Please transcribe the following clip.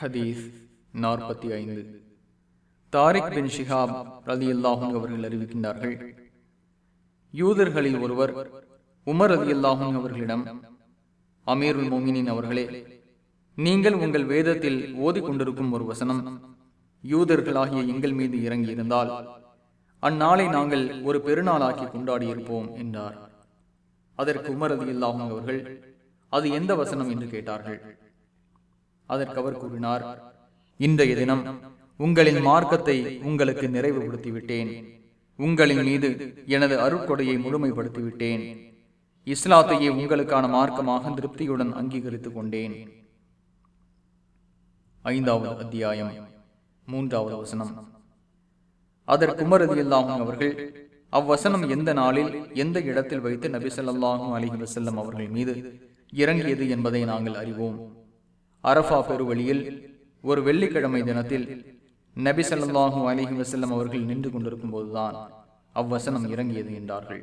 ஹதீஸ் நாற்பத்தி ஐந்து. தாரிக் பின் ஷிஹாப் ரதி அல்லாஹும் அவர்கள் அறிவிக்கின்றார்கள். யூதர்களில் ஒருவர் உமர் ரதி அல்லாஹும் அவர்களிடம் அமீருல் மோமினின் அவர்களே நீங்கள் உங்கள் வேதத்தில் ஓதிக்கொண்டிருக்கும் ஒரு வசனம் யூதர்களாகிய எங்கள் மீது இறங்கி இருந்தால் அந்நாளை நாங்கள் ஒரு பெருநாளாக்கி கொண்டாடியிருப்போம் என்றார். அதற்கு உமர் ரதி அல்லாஹும் அவர்கள் அது எந்த வசனம்? என்று கேட்டார்கள். அதற்கு அவர் கூறினார் இன்றைய தினம் உங்களின் மார்க்கத்தை உங்களுக்கு நிறைவுபடுத்தி விட்டேன் உங்களின் மீது எனது அருட்கொடையை முழுமைப்படுத்திவிட்டேன். இஸ்லாத்தையே உங்களுக்கான மார்க்கமாக திருப்தியுடன் அங்கீகரித்துக் கொண்டேன். ஐந்தாவது அத்தியாயம் மூன்றாவது வசனம். அதற்கு உமரதி அவர்கள் அவ்வசனம் எந்த நாளில் எந்த இடத்தில் வைத்து நபி ஸல்லல்லாஹு அலைஹி அவர்கள் மீது இறங்கியது என்பதை நாங்கள் அறிவோம். அரஃபா பெருவழியில் ஒரு வெள்ளிக்கிழமை தினத்தில் நபி சல்லாஹூ அலிஹி வசல்லம் அவர்கள் நின்று கொண்டிருக்கும் போதுதான் அவ்வசனம் இறங்கியது என்றார்கள்.